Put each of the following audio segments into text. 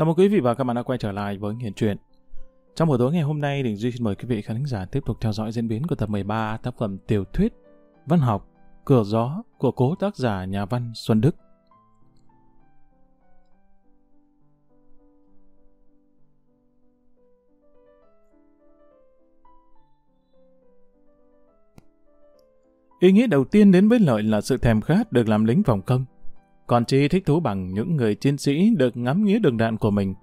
Chào mừng quý vị và các bạn đã quay trở lại với Hiền Truyện. Trong buổi tối ngày hôm nay, Đình Duy xin mời quý vị khán giả tiếp tục theo dõi diễn biến của tập 13 tác phẩm tiểu thuyết Văn học Cửa gió của cố tác giả nhà văn Xuân Đức. Ý nghĩ đầu tiên đến với Lợi là sự thèm khát được làm lính phòng công. Còn Chi thích thú bằng những người chiến sĩ được ngắm nghía đường đạn của mình.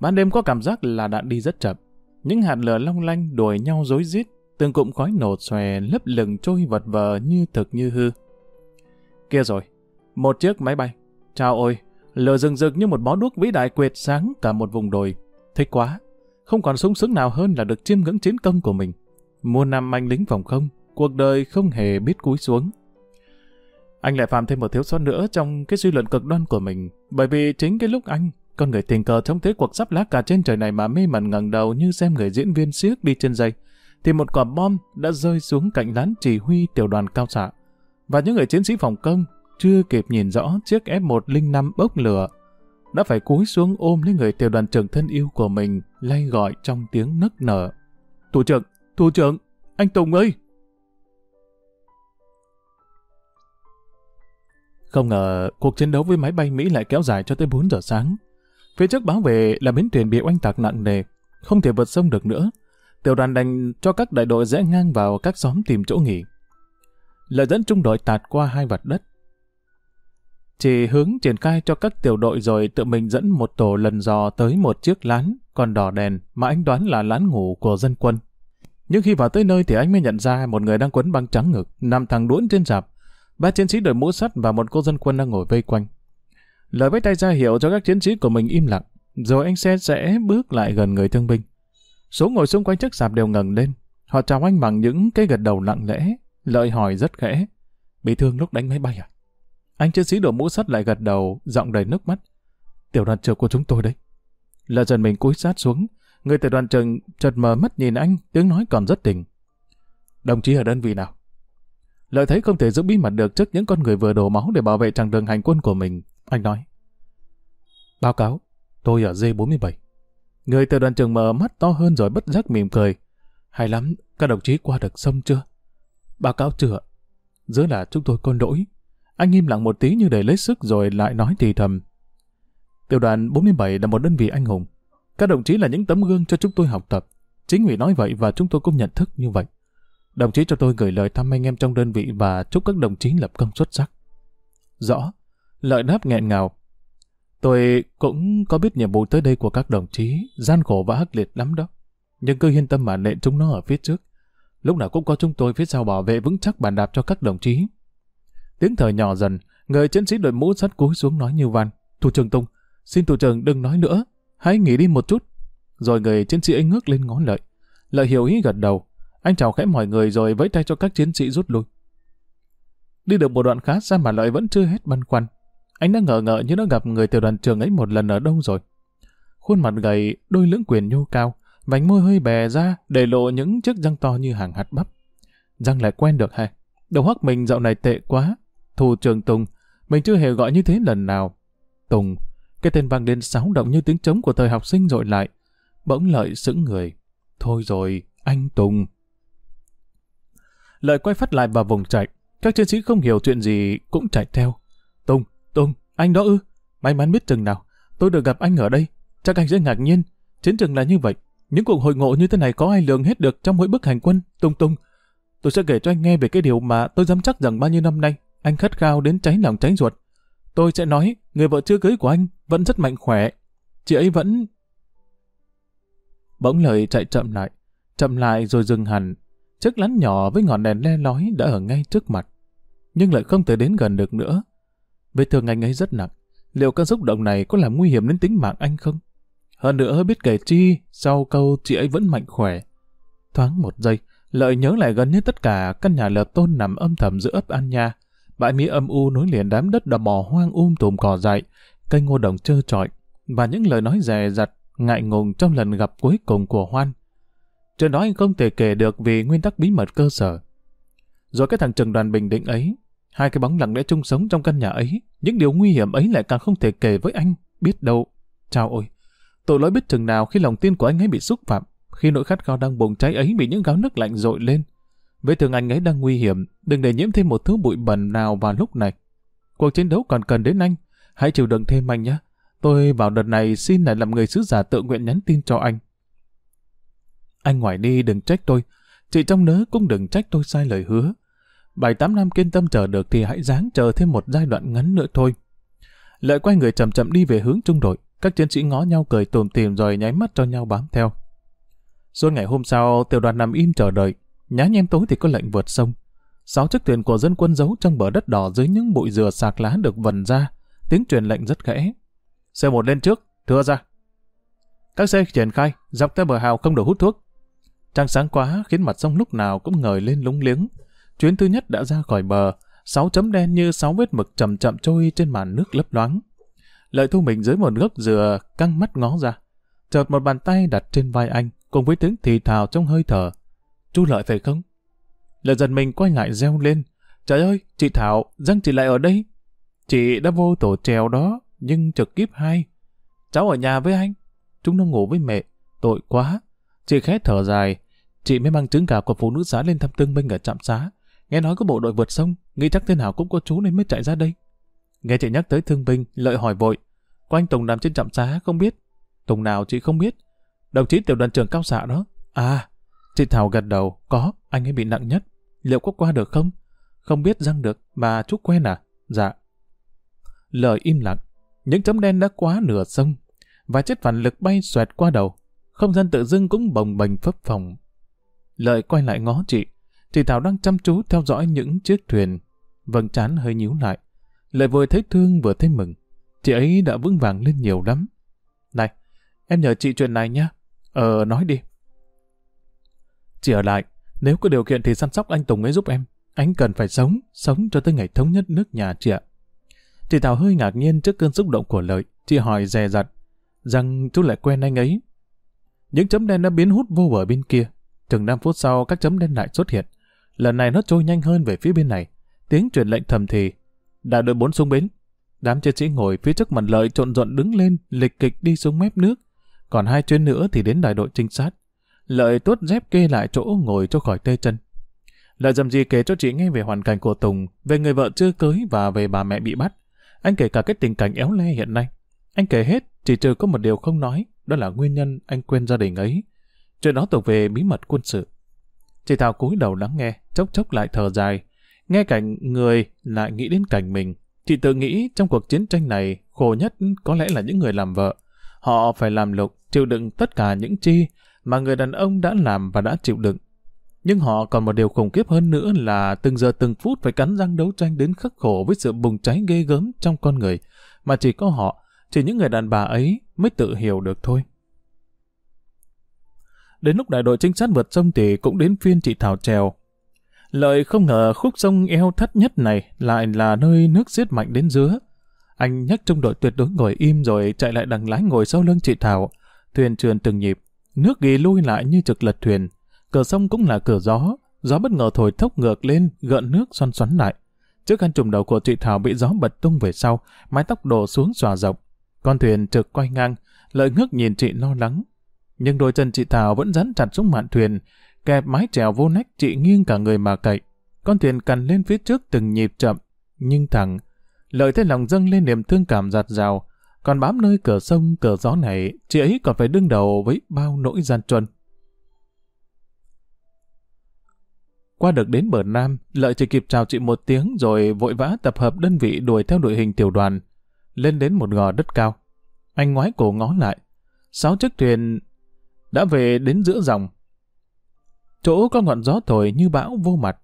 Ban đêm có cảm giác là đạn đi rất chậm. Những hạt lửa long lanh đuổi nhau rối rít, từng cụm khói nổ xòe lấp lửng trôi vật vờ như thực như hư. Kia rồi, một chiếc máy bay. Chào ôi, lửa rừng rực như một bó đuốc vĩ đại quệt sáng cả một vùng đồi. Thích quá, không còn sung sướng nào hơn là được chiêm ngưỡng chiến công của mình. Muôn năm anh lính phòng không, cuộc đời không hề biết cúi xuống. Anh lại phạm thêm một thiếu sót nữa trong cái suy luận cực đoan của mình, bởi vì chính cái lúc anh, con người tình cờ trong thế cuộc sắp lá cả trên trời này mà mê mẩn ngẩng đầu như xem người diễn viên siếc đi trên dây, thì một quả bom đã rơi xuống cạnh lán chỉ huy tiểu đoàn cao xạ. Và những người chiến sĩ phòng công chưa kịp nhìn rõ chiếc F-105 bốc lửa, đã phải cúi xuống ôm lấy người tiểu đoàn trưởng thân yêu của mình, lay gọi trong tiếng nức nở. Thủ trưởng, thủ trưởng, anh Tùng ơi! Không ngờ cuộc chiến đấu với máy bay Mỹ lại kéo dài cho tới 4 giờ sáng. Phía trước báo về là bến thuyền bị oanh tạc nặng nề, không thể vượt sông được nữa. Tiểu đoàn đành cho các đại đội rẽ ngang vào các xóm tìm chỗ nghỉ. Lợi dẫn trung đội tạt qua hai vạt đất. Chỉ hướng triển khai cho các tiểu đội rồi tự mình dẫn một tổ lần dò tới một chiếc lán còn đỏ đèn mà anh đoán là lán ngủ của dân quân. Nhưng khi vào tới nơi thì anh mới nhận ra một người đang quấn băng trắng ngực, nằm thẳng đuỗn trên rạp, Ba chiến sĩ đội mũ sắt và một cô dân quân đang ngồi vây quanh. Lời với tay ra hiệu cho các chiến sĩ của mình im lặng, rồi anh xe sẽ bước lại gần người thương binh. Số ngồi xung quanh chiếc sạp đều ngẩng lên. Họ chào anh bằng những cái gật đầu lặng lẽ, lợi hỏi rất khẽ. Bị thương lúc đánh máy bay à? Anh chiến sĩ đội mũ sắt lại gật đầu, giọng đầy nước mắt. Tiểu đoàn trưởng của chúng tôi đấy. Lợi dần mình cúi sát xuống, người tiểu đoàn trưởng chợt mờ mắt nhìn anh, tiếng nói còn rất tình. Đồng chí ở đơn vị nào? Lợi thấy không thể giữ bí mật được trước những con người vừa đổ máu để bảo vệ chặng đường hành quân của mình. Anh nói. Báo cáo, tôi ở D47. Người từ đoàn trường mở mắt to hơn rồi bất giác mỉm cười. Hay lắm, các đồng chí qua được sông chưa? Báo cáo chưa? Giữa là chúng tôi con lỗi. Anh im lặng một tí như để lấy sức rồi lại nói thì thầm. Tiểu đoàn 47 là một đơn vị anh hùng. Các đồng chí là những tấm gương cho chúng tôi học tập. Chính vì nói vậy và chúng tôi cũng nhận thức như vậy. Đồng chí cho tôi gửi lời thăm anh em trong đơn vị và chúc các đồng chí lập công xuất sắc. Rõ. Lợi đáp nghẹn ngào. Tôi cũng có biết nhiệm vụ tới đây của các đồng chí, gian khổ và hắc liệt lắm đó. Nhưng cứ yên tâm mà nện chúng nó ở phía trước. Lúc nào cũng có chúng tôi phía sau bảo vệ vững chắc bàn đạp cho các đồng chí. Tiếng thở nhỏ dần, người chiến sĩ đội mũ sắt cúi xuống nói như van. Thủ trưởng Tùng, xin thủ trưởng đừng nói nữa, hãy nghỉ đi một chút. Rồi người chiến sĩ ấy ngước lên ngón lợi. Lợi hiểu ý gật đầu, anh chào khẽ mọi người rồi vẫy tay cho các chiến sĩ rút lui. Đi được một đoạn khá xa mà lợi vẫn chưa hết băn khoăn. Anh đã ngờ ngợ như đã gặp người tiểu đoàn trường ấy một lần ở đâu rồi. Khuôn mặt gầy, đôi lưỡng quyền nhô cao, vành môi hơi bè ra để lộ những chiếc răng to như hàng hạt bắp. Răng lại quen được hay? Đầu óc mình dạo này tệ quá. Thù trường Tùng, mình chưa hề gọi như thế lần nào. Tùng, cái tên vang lên sáo động như tiếng trống của thời học sinh rồi lại. Bỗng lợi sững người. Thôi rồi, anh Tùng. Lợi quay phát lại vào vùng chạy. Các chiến sĩ không hiểu chuyện gì cũng chạy theo. Tùng, Tùng, anh đó ư? May mắn biết chừng nào. Tôi được gặp anh ở đây. Chắc anh sẽ ngạc nhiên. Chiến trường là như vậy. Những cuộc hội ngộ như thế này có ai lường hết được trong mỗi bức hành quân. Tùng Tùng, tôi sẽ kể cho anh nghe về cái điều mà tôi dám chắc rằng bao nhiêu năm nay anh khát khao đến cháy lòng cháy ruột. Tôi sẽ nói người vợ chưa cưới của anh vẫn rất mạnh khỏe. Chị ấy vẫn... Bỗng lời chạy chậm lại. Chậm lại rồi dừng hẳn Chiếc lán nhỏ với ngọn đèn le lói đã ở ngay trước mặt, nhưng lại không thể đến gần được nữa. Vết thương anh ấy rất nặng, liệu cơn xúc động này có làm nguy hiểm đến tính mạng anh không? Hơn nữa biết kể chi, sau câu chị ấy vẫn mạnh khỏe. Thoáng một giây, lợi nhớ lại gần như tất cả căn nhà lợp tôn nằm âm thầm giữa ấp An Nha. Bãi mía âm u nối liền đám đất đầm bò hoang um tùm cỏ dại, cây ngô đồng trơ trọi, và những lời nói dè dặt, ngại ngùng trong lần gặp cuối cùng của Hoan. Chuyện đó anh không thể kể được vì nguyên tắc bí mật cơ sở. Rồi cái thằng Trần Đoàn Bình Định ấy, hai cái bóng lặng lẽ chung sống trong căn nhà ấy, những điều nguy hiểm ấy lại càng không thể kể với anh, biết đâu. Chào ôi, Tội lỗi biết chừng nào khi lòng tin của anh ấy bị xúc phạm, khi nỗi khát khao đang bùng cháy ấy bị những gáo nước lạnh dội lên. Vết thương anh ấy đang nguy hiểm, đừng để nhiễm thêm một thứ bụi bẩn nào vào lúc này. Cuộc chiến đấu còn cần đến anh, hãy chịu đựng thêm anh nhé. Tôi vào đợt này xin lại làm người sứ giả tự nguyện nhắn tin cho anh. Anh ngoài đi đừng trách tôi, chị trong nớ cũng đừng trách tôi sai lời hứa. Bảy tám năm kiên tâm chờ được thì hãy dáng chờ thêm một giai đoạn ngắn nữa thôi. Lợi quay người chậm chậm đi về hướng trung đội, các chiến sĩ ngó nhau cười tùm tìm rồi nháy mắt cho nhau bám theo. Suốt ngày hôm sau, tiểu đoàn nằm im chờ đợi, nhá nhem tối thì có lệnh vượt sông. Sáu chiếc thuyền của dân quân giấu trong bờ đất đỏ dưới những bụi dừa sạc lá được vần ra, tiếng truyền lệnh rất khẽ. Xe một lên trước, thưa ra. Các xe triển khai, dọc theo bờ hào không được hút thuốc. Trăng sáng quá khiến mặt sông lúc nào cũng ngời lên lúng liếng. Chuyến thứ nhất đã ra khỏi bờ, sáu chấm đen như sáu vết mực chậm chậm trôi trên màn nước lấp loáng. Lợi thu mình dưới một gốc dừa căng mắt ngó ra. Chợt một bàn tay đặt trên vai anh, cùng với tiếng thì thào trong hơi thở. Chú Lợi phải không? Lợi dần mình quay lại reo lên. Trời ơi, chị Thảo, răng chị lại ở đây. Chị đã vô tổ trèo đó, nhưng trực kiếp hai. Cháu ở nhà với anh. Chúng nó ngủ với mẹ. Tội quá. Chị khẽ thở dài. Chị mới mang trứng gà của phụ nữ xã lên thăm tương minh ở trạm xá. Nghe nói có bộ đội vượt sông, nghĩ chắc thế nào cũng có chú nên mới chạy ra đây. Nghe chị nhắc tới thương binh, lợi hỏi vội. Có anh Tùng nằm trên trạm xá không biết? Tùng nào chị không biết? Đồng chí tiểu đoàn trưởng cao xạ đó. À, chị Thảo gật đầu. Có, anh ấy bị nặng nhất. Liệu có qua được không? Không biết răng được, mà chú quen à? Dạ. Lời im lặng. Những chấm đen đã quá nửa sông. Và chiếc phản lực bay xoẹt qua đầu. Không gian tự dưng cũng bồng bềnh phấp phồng. Lợi quay lại ngó chị. Chị Thảo đang chăm chú theo dõi những chiếc thuyền. Vâng chán hơi nhíu lại. Lợi vừa thấy thương vừa thấy mừng. Chị ấy đã vững vàng lên nhiều lắm. Này, em nhờ chị chuyện này nhá. Ờ, nói đi. Chị ở lại, nếu có điều kiện thì săn sóc anh Tùng ấy giúp em. Anh cần phải sống, sống cho tới ngày thống nhất nước nhà chị ạ. Chị Thảo hơi ngạc nhiên trước cơn xúc động của lợi. Chị hỏi dè dặt, rằng chú lại quen anh ấy. Những chấm đen đã biến hút vô bờ bên kia. Chừng 5 phút sau, các chấm đen lại xuất hiện. Lần này nó trôi nhanh hơn về phía bên này. Tiếng truyền lệnh thầm thì. Đã đội bốn xuống bến. Đám chiến sĩ ngồi phía trước mặt lợi trộn rộn đứng lên, lịch kịch đi xuống mép nước. Còn hai chuyến nữa thì đến đại đội trinh sát. Lợi tuốt dép kê lại chỗ ngồi cho khỏi tê chân. Lợi dầm gì kể cho chị nghe về hoàn cảnh của Tùng, về người vợ chưa cưới và về bà mẹ bị bắt. Anh kể cả cái tình cảnh éo le hiện nay. Anh kể hết, chỉ trừ có một điều không nói, đó là nguyên nhân anh quên gia đình ấy. Chuyện đó thuộc về bí mật quân sự. Chị Thảo cúi đầu lắng nghe, chốc chốc lại thở dài. Nghe cảnh người lại nghĩ đến cảnh mình. Chị tự nghĩ trong cuộc chiến tranh này, khổ nhất có lẽ là những người làm vợ. Họ phải làm lục, chịu đựng tất cả những chi mà người đàn ông đã làm và đã chịu đựng. Nhưng họ còn một điều khủng khiếp hơn nữa là từng giờ từng phút phải cắn răng đấu tranh đến khắc khổ với sự bùng cháy ghê gớm trong con người, mà chỉ có họ, chỉ những người đàn bà ấy mới tự hiểu được thôi. Đến lúc đại đội trinh sát vượt sông thì cũng đến phiên chị Thảo trèo. Lợi không ngờ khúc sông eo thắt nhất này lại là nơi nước xiết mạnh đến dứa. Anh nhắc trung đội tuyệt đối ngồi im rồi chạy lại đằng lái ngồi sau lưng chị Thảo. Thuyền trườn từng nhịp, nước ghi lui lại như trực lật thuyền. Cửa sông cũng là cửa gió, gió bất ngờ thổi thốc ngược lên, gợn nước xoăn xoắn lại. Chiếc khăn trùm đầu của chị Thảo bị gió bật tung về sau, mái tóc đổ xuống xòa rộng. Con thuyền trực quay ngang, lợi ngước nhìn chị lo lắng. Nhưng đôi chân chị Thảo vẫn dán chặt xuống mạn thuyền, kẹp mái chèo vô nách chị nghiêng cả người mà cậy. Con thuyền cằn lên phía trước từng nhịp chậm, nhưng thẳng. Lợi thấy lòng dâng lên niềm thương cảm giạt rào, còn bám nơi cửa sông, cửa gió này, chị ấy còn phải đương đầu với bao nỗi gian truân. Qua được đến bờ Nam, Lợi chỉ kịp chào chị một tiếng rồi vội vã tập hợp đơn vị đuổi theo đội hình tiểu đoàn, lên đến một gò đất cao. Anh ngoái cổ ngó lại. Sáu chiếc thuyền đã về đến giữa dòng. Chỗ có ngọn gió thổi như bão vô mặt.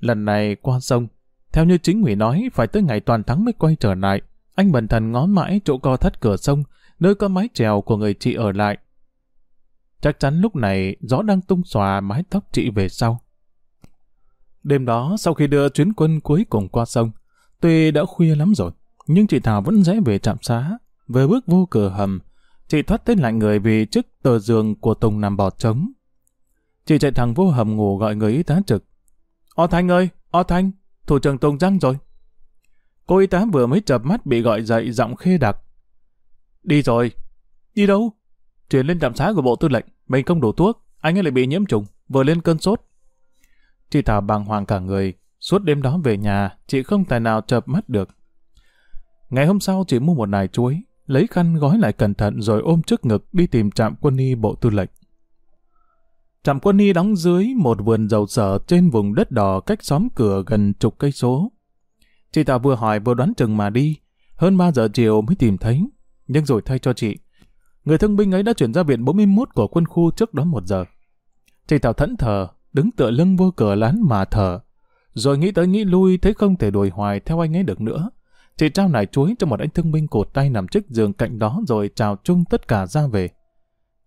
Lần này qua sông, theo như chính ủy nói phải tới ngày toàn thắng mới quay trở lại. Anh bần thần ngó mãi chỗ co thắt cửa sông, nơi có mái chèo của người chị ở lại. Chắc chắn lúc này gió đang tung xòa mái tóc chị về sau. Đêm đó, sau khi đưa chuyến quân cuối cùng qua sông, tuy đã khuya lắm rồi, nhưng chị Thảo vẫn rẽ về trạm xá, về bước vô cửa hầm. Chị thoát tên lạnh người vì trước tờ giường của Tùng nằm bọt trống. Chị chạy thẳng vô hầm ngủ gọi người y tá trực. O Thanh ơi, O Thanh, thủ trưởng Tùng răng rồi. Cô y tá vừa mới chập mắt bị gọi dậy giọng khê đặc. Đi rồi. Đi đâu? Chuyển lên trạm xá của bộ tư lệnh, mình không đủ thuốc, anh ấy lại bị nhiễm trùng, vừa lên cơn sốt. Chị Thảo bàng hoàng cả người, suốt đêm đó về nhà, chị không tài nào chập mắt được. Ngày hôm sau chị mua một nải chuối, lấy khăn gói lại cẩn thận rồi ôm trước ngực đi tìm trạm quân y bộ tư lệnh. Trạm quân y đóng dưới một vườn dầu sở trên vùng đất đỏ cách xóm cửa gần chục cây số. Chị ta vừa hỏi vừa đoán chừng mà đi, hơn 3 giờ chiều mới tìm thấy. Nhưng rồi thay cho chị, người thương binh ấy đã chuyển ra viện 41 của quân khu trước đó một giờ. Chị tào thẫn thờ, đứng tựa lưng vô cửa lán mà thở. Rồi nghĩ tới nghĩ lui thấy không thể đuổi hoài theo anh ấy được nữa. Chị trao nải chuối cho một anh thương binh cột tay nằm trước giường cạnh đó rồi chào chung tất cả ra về.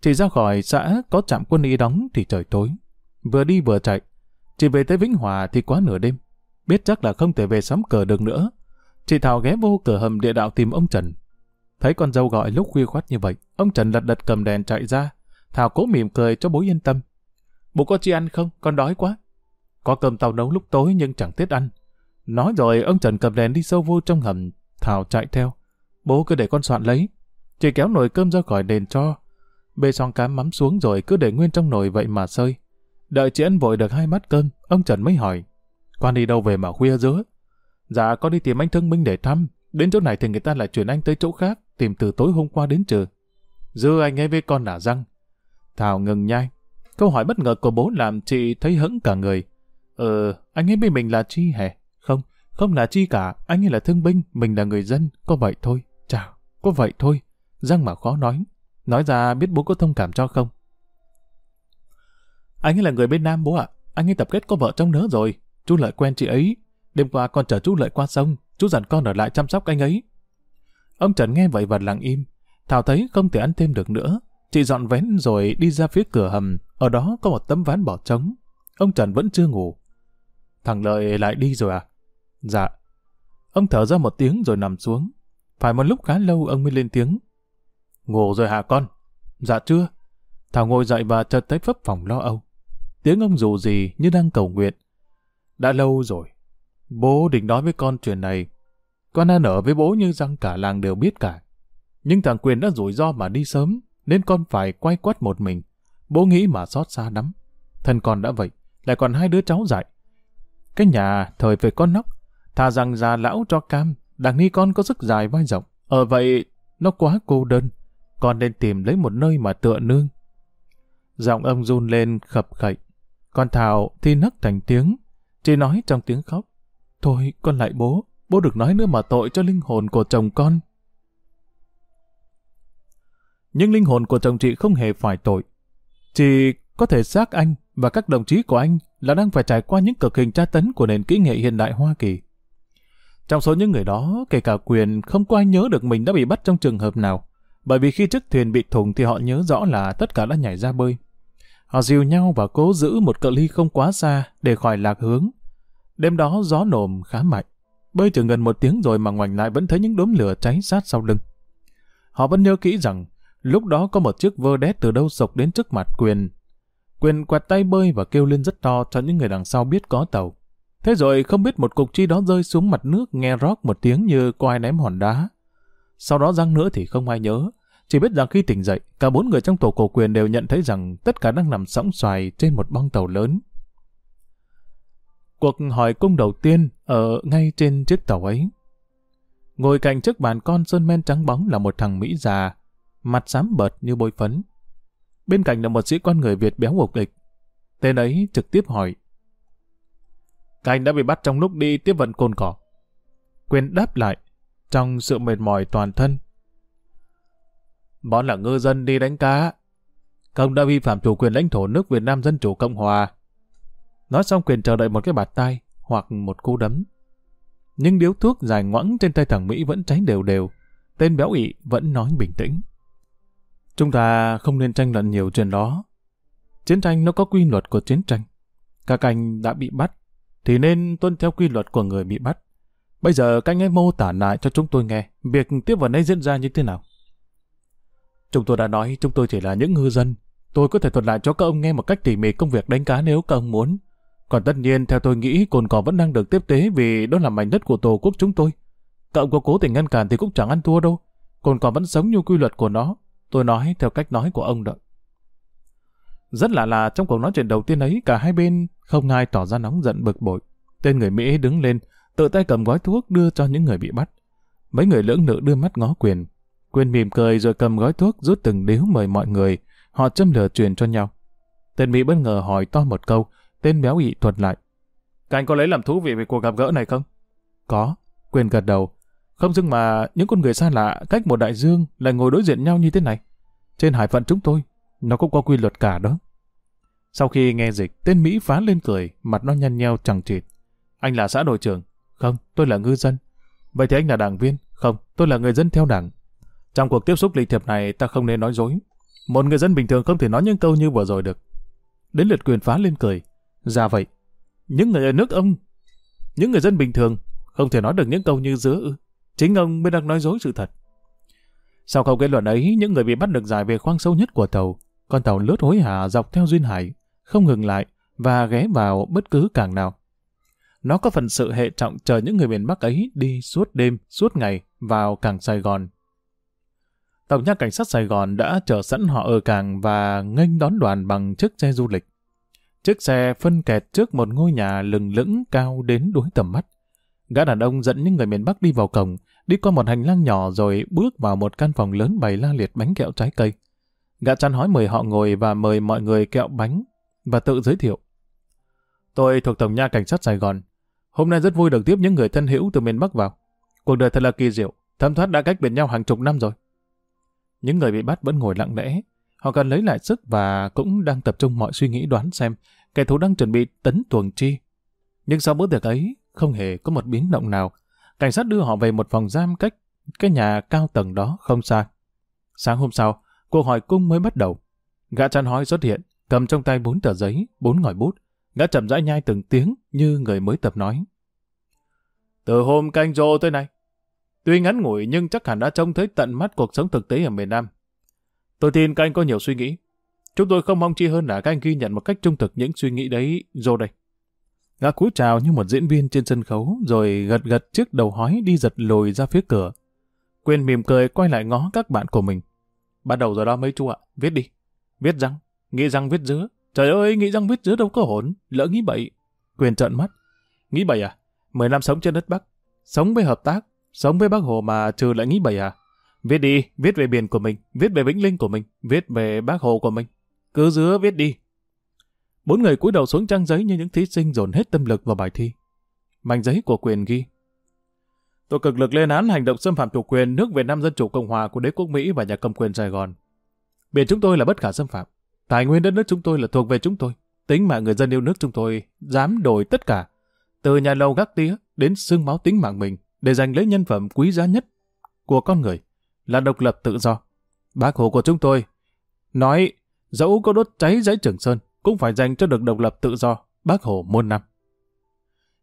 Chị ra khỏi xã có trạm quân y đóng thì trời tối. Vừa đi vừa chạy. Chị về tới Vĩnh Hòa thì quá nửa đêm. Biết chắc là không thể về sắm cờ được nữa. Chị Thảo ghé vô cửa hầm địa đạo tìm ông Trần. Thấy con dâu gọi lúc khuya khoát như vậy, ông Trần lật đật cầm đèn chạy ra. Thảo cố mỉm cười cho bố yên tâm. Bố có chi ăn không? Con đói quá. Có cơm tàu nấu lúc tối nhưng chẳng tiết ăn. Nói rồi ông Trần cầm đèn đi sâu vô trong hầm. Thảo chạy theo. Bố cứ để con soạn lấy. Chị kéo nồi cơm ra khỏi đền cho. Bê xong cá mắm xuống rồi cứ để nguyên trong nồi vậy mà sơi. Đợi chị ăn vội được hai bát cơm, ông Trần mới hỏi. Con đi đâu về mà khuya giữa? Dạ con đi tìm anh thương minh để thăm. Đến chỗ này thì người ta lại chuyển anh tới chỗ khác, tìm từ tối hôm qua đến trừ. Dư anh ấy với con nả răng. Thảo ngừng nhai. Câu hỏi bất ngờ của bố làm chị thấy hững cả người. Ờ, anh ấy với mình là chi hả? Không, là chi cả. Anh ấy là thương binh, mình là người dân. Có vậy thôi. Chào, có vậy thôi. Răng mà khó nói. Nói ra biết bố có thông cảm cho không? Anh ấy là người bên Nam bố ạ. Anh ấy tập kết có vợ trong nớ rồi. Chú Lợi quen chị ấy. Đêm qua con chở chú Lợi qua sông. Chú dặn con ở lại chăm sóc anh ấy. Ông Trần nghe vậy và lặng im. Thảo thấy không thể ăn thêm được nữa. Chị dọn vén rồi đi ra phía cửa hầm. Ở đó có một tấm ván bỏ trống. Ông Trần vẫn chưa ngủ. Thằng Lợi lại đi rồi à? Dạ. Ông thở ra một tiếng rồi nằm xuống. Phải một lúc khá lâu ông mới lên tiếng. Ngủ rồi hả con? Dạ chưa. Thảo ngồi dậy và chợt thấy phấp phòng lo âu. Tiếng ông dù gì như đang cầu nguyện. Đã lâu rồi. Bố định nói với con chuyện này. Con đang ở với bố như rằng cả làng đều biết cả. Nhưng thằng Quyền đã rủi ro mà đi sớm, nên con phải quay quắt một mình. Bố nghĩ mà xót xa lắm. Thân con đã vậy, lại còn hai đứa cháu dạy. Cái nhà thời về con nóc, thà rằng già lão cho cam, đằng ni con có sức dài vai rộng. Ở vậy, nó quá cô đơn. Con nên tìm lấy một nơi mà tựa nương. Giọng ông run lên khập khạch Con Thảo thì nấc thành tiếng. Chỉ nói trong tiếng khóc. Thôi, con lại bố. Bố được nói nữa mà tội cho linh hồn của chồng con. Nhưng linh hồn của chồng chị không hề phải tội. chị có thể xác anh và các đồng chí của anh là đang phải trải qua những cực hình tra tấn của nền kỹ nghệ hiện đại Hoa Kỳ. Trong số những người đó, kể cả quyền không có ai nhớ được mình đã bị bắt trong trường hợp nào. Bởi vì khi chiếc thuyền bị thủng thì họ nhớ rõ là tất cả đã nhảy ra bơi. Họ dìu nhau và cố giữ một cự ly không quá xa để khỏi lạc hướng. Đêm đó gió nồm khá mạnh. Bơi chừng gần một tiếng rồi mà ngoảnh lại vẫn thấy những đốm lửa cháy sát sau lưng. Họ vẫn nhớ kỹ rằng lúc đó có một chiếc vơ đét từ đâu sộc đến trước mặt quyền. Quyền quạt tay bơi và kêu lên rất to cho những người đằng sau biết có tàu. Thế rồi không biết một cục chi đó rơi xuống mặt nước nghe rót một tiếng như có ai ném hòn đá. Sau đó răng nữa thì không ai nhớ. Chỉ biết rằng khi tỉnh dậy, cả bốn người trong tổ cổ quyền đều nhận thấy rằng tất cả đang nằm sóng xoài trên một bong tàu lớn. Cuộc hỏi cung đầu tiên ở ngay trên chiếc tàu ấy. Ngồi cạnh trước bàn con sơn men trắng bóng là một thằng Mỹ già, mặt xám bợt như bôi phấn. Bên cạnh là một sĩ quan người Việt béo ục ịch. Tên ấy trực tiếp hỏi. Các anh đã bị bắt trong lúc đi tiếp vận cồn cỏ. Quyền đáp lại, trong sự mệt mỏi toàn thân. Bọn là ngư dân đi đánh cá. Công đã vi phạm chủ quyền lãnh thổ nước Việt Nam Dân Chủ Cộng Hòa. Nói xong quyền chờ đợi một cái bạt tay hoặc một cú đấm. Nhưng điếu thuốc dài ngoẵng trên tay thằng Mỹ vẫn cháy đều đều. Tên béo ị vẫn nói bình tĩnh. Chúng ta không nên tranh luận nhiều chuyện đó. Chiến tranh nó có quy luật của chiến tranh. Các anh đã bị bắt, thì nên tuân theo quy luật của người bị bắt. Bây giờ các anh ấy mô tả lại cho chúng tôi nghe việc tiếp vấn ấy diễn ra như thế nào. Chúng tôi đã nói chúng tôi chỉ là những ngư dân. Tôi có thể thuật lại cho các ông nghe một cách tỉ mỉ công việc đánh cá nếu các ông muốn. Còn tất nhiên theo tôi nghĩ cồn cỏ vẫn đang được tiếp tế vì đó là mảnh đất của tổ quốc chúng tôi. Các ông có cố tình ngăn cản thì cũng chẳng ăn thua đâu. Cồn cỏ vẫn sống như quy luật của nó. Tôi nói theo cách nói của ông đó. Rất lạ là trong cuộc nói chuyện đầu tiên ấy, cả hai bên không ai tỏ ra nóng giận bực bội. Tên người Mỹ đứng lên, tự tay cầm gói thuốc đưa cho những người bị bắt. Mấy người lưỡng nữ đưa mắt ngó quyền. Quyền mỉm cười rồi cầm gói thuốc rút từng điếu mời mọi người. Họ châm lửa truyền cho nhau. Tên Mỹ bất ngờ hỏi to một câu, tên béo ị thuật lại. Các anh có lấy làm thú vị về cuộc gặp gỡ này không? Có. Quyền gật đầu. Không dưng mà những con người xa lạ cách một đại dương lại ngồi đối diện nhau như thế này. Trên hải phận chúng tôi, nó cũng có quy luật cả đó. Sau khi nghe dịch, tên Mỹ phá lên cười, mặt nó nhăn nheo chẳng chịt. Anh là xã đội trưởng. Không, tôi là ngư dân. Vậy thì anh là đảng viên. Không, tôi là người dân theo đảng. Trong cuộc tiếp xúc lịch thiệp này ta không nên nói dối. Một người dân bình thường không thể nói những câu như vừa rồi được. Đến lượt quyền phá lên cười. Ra dạ vậy. Những người ở nước ông, những người dân bình thường không thể nói được những câu như giữa ư. Chính ông mới đang nói dối sự thật. Sau câu kết luận ấy, những người bị bắt được giải về khoang sâu nhất của tàu. Con tàu lướt hối hả dọc theo duyên hải, không ngừng lại và ghé vào bất cứ cảng nào. Nó có phần sự hệ trọng chờ những người miền Bắc ấy đi suốt đêm, suốt ngày vào cảng Sài Gòn. Tổng nhà cảnh sát Sài Gòn đã chờ sẵn họ ở cảng và nghênh đón đoàn bằng chiếc xe du lịch. Chiếc xe phân kẹt trước một ngôi nhà lừng lững cao đến đuối tầm mắt. Gã đàn ông dẫn những người miền Bắc đi vào cổng, đi qua một hành lang nhỏ rồi bước vào một căn phòng lớn bày la liệt bánh kẹo trái cây. Gã chăn hói mời họ ngồi và mời mọi người kẹo bánh và tự giới thiệu. Tôi thuộc Tổng nha Cảnh sát Sài Gòn. Hôm nay rất vui được tiếp những người thân hữu từ miền Bắc vào. Cuộc đời thật là kỳ diệu, thâm thoát đã cách biệt nhau hàng chục năm rồi. Những người bị bắt vẫn ngồi lặng lẽ. Họ cần lấy lại sức và cũng đang tập trung mọi suy nghĩ đoán xem kẻ thù đang chuẩn bị tấn tuồng chi. Nhưng sau bữa tiệc ấy, không hề có một biến động nào. Cảnh sát đưa họ về một phòng giam cách cái nhà cao tầng đó không xa. Sáng hôm sau, cuộc hỏi cung mới bắt đầu. Gã chăn hói xuất hiện, cầm trong tay bốn tờ giấy, bốn ngòi bút. Gã chậm rãi nhai từng tiếng như người mới tập nói. Từ hôm canh rô tới nay, tuy ngắn ngủi nhưng chắc hẳn đã trông thấy tận mắt cuộc sống thực tế ở miền Nam. Tôi tin các anh có nhiều suy nghĩ. Chúng tôi không mong chi hơn là các anh ghi nhận một cách trung thực những suy nghĩ đấy rồi đây. Gã cúi chào như một diễn viên trên sân khấu, rồi gật gật chiếc đầu hói đi giật lùi ra phía cửa. Quyền mỉm cười quay lại ngó các bạn của mình. Bắt đầu rồi đó mấy chú ạ, viết đi. Viết răng, nghĩ rằng viết dứa. Trời ơi, nghĩ rằng viết dứa đâu có hồn lỡ nghĩ bậy. Quyền trợn mắt. Nghĩ bậy à? Mười năm sống trên đất Bắc, sống với hợp tác, sống với bác Hồ mà trừ lại nghĩ bậy à? Viết đi, viết về biển của mình, viết về Vĩnh Linh của mình, viết về bác Hồ của mình. Cứ dứa viết đi, Bốn người cúi đầu xuống trang giấy như những thí sinh dồn hết tâm lực vào bài thi. Mảnh giấy của quyền ghi. Tôi cực lực lên án hành động xâm phạm chủ quyền nước Việt Nam Dân Chủ Cộng Hòa của đế quốc Mỹ và nhà cầm quyền Sài Gòn. Biển chúng tôi là bất khả xâm phạm. Tài nguyên đất nước chúng tôi là thuộc về chúng tôi. Tính mạng người dân yêu nước chúng tôi dám đổi tất cả. Từ nhà lầu gác tía đến xương máu tính mạng mình để giành lấy nhân phẩm quý giá nhất của con người là độc lập tự do. Bác Hồ của chúng tôi nói dẫu có đốt cháy giấy Trường Sơn cũng phải dành cho được độc lập tự do, bác Hồ muôn năm.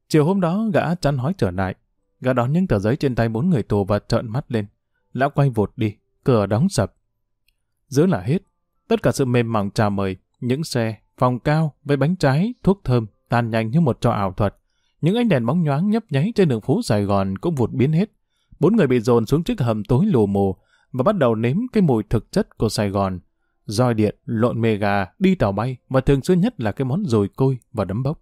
Chiều hôm đó, gã chăn hói trở lại. Gã đón những tờ giấy trên tay bốn người tù và trợn mắt lên. Lão quay vụt đi, cửa đóng sập. Giữa là hết, tất cả sự mềm mỏng chào mời, những xe, phòng cao với bánh trái, thuốc thơm, tan nhanh như một trò ảo thuật. Những ánh đèn bóng nhoáng nhấp nháy trên đường phố Sài Gòn cũng vụt biến hết. Bốn người bị dồn xuống chiếc hầm tối lù mù và bắt đầu nếm cái mùi thực chất của Sài Gòn roi điện, lộn mề gà, đi tàu bay và thường xuyên nhất là cái món dồi côi và đấm bốc.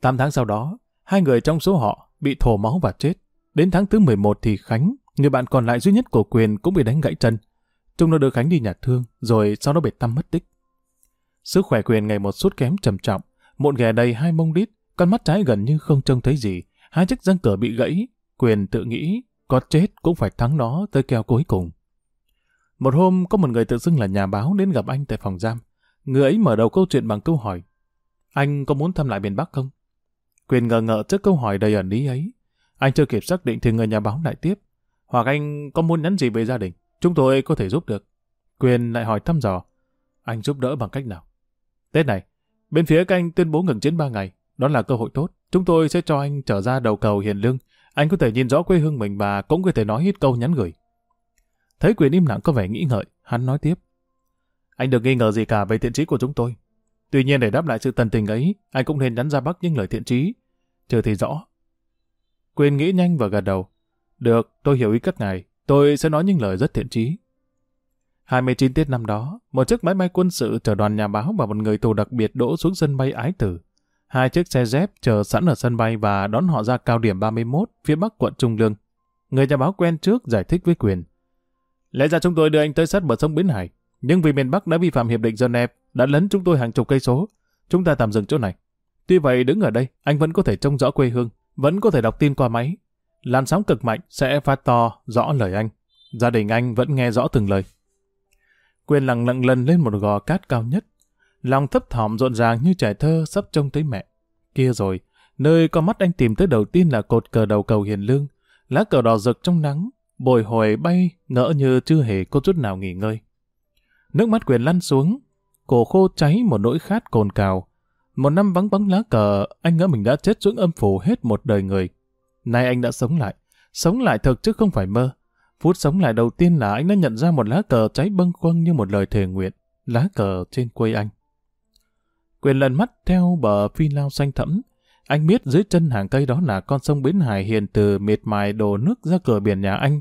Tám tháng sau đó, hai người trong số họ bị thổ máu và chết. Đến tháng thứ 11 thì Khánh, người bạn còn lại duy nhất của Quyền cũng bị đánh gãy chân. Chúng nó đưa Khánh đi nhà thương, rồi sau đó bị tâm mất tích. Sức khỏe Quyền ngày một sút kém trầm trọng, mụn ghè đầy hai mông đít, con mắt trái gần như không trông thấy gì, hai chiếc răng cửa bị gãy. Quyền tự nghĩ, có chết cũng phải thắng nó tới keo cuối cùng. Một hôm, có một người tự xưng là nhà báo đến gặp anh tại phòng giam. Người ấy mở đầu câu chuyện bằng câu hỏi. Anh có muốn thăm lại miền Bắc không? Quyền ngờ ngợ trước câu hỏi đầy ẩn ý ấy. Anh chưa kịp xác định thì người nhà báo lại tiếp. Hoặc anh có muốn nhắn gì về gia đình? Chúng tôi có thể giúp được. Quyền lại hỏi thăm dò. Anh giúp đỡ bằng cách nào? Tết này, bên phía các anh tuyên bố ngừng chiến 3 ngày. Đó là cơ hội tốt. Chúng tôi sẽ cho anh trở ra đầu cầu hiền lương. Anh có thể nhìn rõ quê hương mình và cũng có thể nói hết câu nhắn gửi. Thấy quyền im lặng có vẻ nghĩ ngợi, hắn nói tiếp. Anh đừng nghi ngờ gì cả về thiện trí của chúng tôi. Tuy nhiên để đáp lại sự tần tình ấy, anh cũng nên nhắn ra Bắc những lời thiện trí. Chờ thì rõ. Quyền nghĩ nhanh và gật đầu. Được, tôi hiểu ý các ngài. Tôi sẽ nói những lời rất thiện trí. 29 Tết năm đó, một chiếc máy bay quân sự chở đoàn nhà báo và một người tù đặc biệt đỗ xuống sân bay Ái Tử. Hai chiếc xe dép chờ sẵn ở sân bay và đón họ ra cao điểm 31, phía bắc quận Trung Lương. Người nhà báo quen trước giải thích với Quyền. Lẽ ra chúng tôi đưa anh tới sát bờ sông Bến Hải, nhưng vì miền Bắc đã vi phạm hiệp định Geneva, đã lấn chúng tôi hàng chục cây số. Chúng ta tạm dừng chỗ này. Tuy vậy đứng ở đây, anh vẫn có thể trông rõ quê hương, vẫn có thể đọc tin qua máy. Làn sóng cực mạnh sẽ phát to rõ lời anh. Gia đình anh vẫn nghe rõ từng lời. Quyền lặng lặng lần lên một gò cát cao nhất. Lòng thấp thỏm rộn ràng như trẻ thơ sắp trông thấy mẹ. Kia rồi, nơi con mắt anh tìm tới đầu tiên là cột cờ đầu cầu hiền lương. Lá cờ đỏ rực trong nắng, bồi hồi bay, ngỡ như chưa hề có chút nào nghỉ ngơi. Nước mắt quyền lăn xuống, cổ khô cháy một nỗi khát cồn cào. Một năm vắng bóng lá cờ, anh ngỡ mình đã chết xuống âm phủ hết một đời người. Nay anh đã sống lại, sống lại thực chứ không phải mơ. Phút sống lại đầu tiên là anh đã nhận ra một lá cờ cháy bâng khuâng như một lời thề nguyện, lá cờ trên quê anh. Quyền lần mắt theo bờ phi lao xanh thẫm, anh biết dưới chân hàng cây đó là con sông Bến Hải hiền từ miệt mài đổ nước ra cửa biển nhà anh.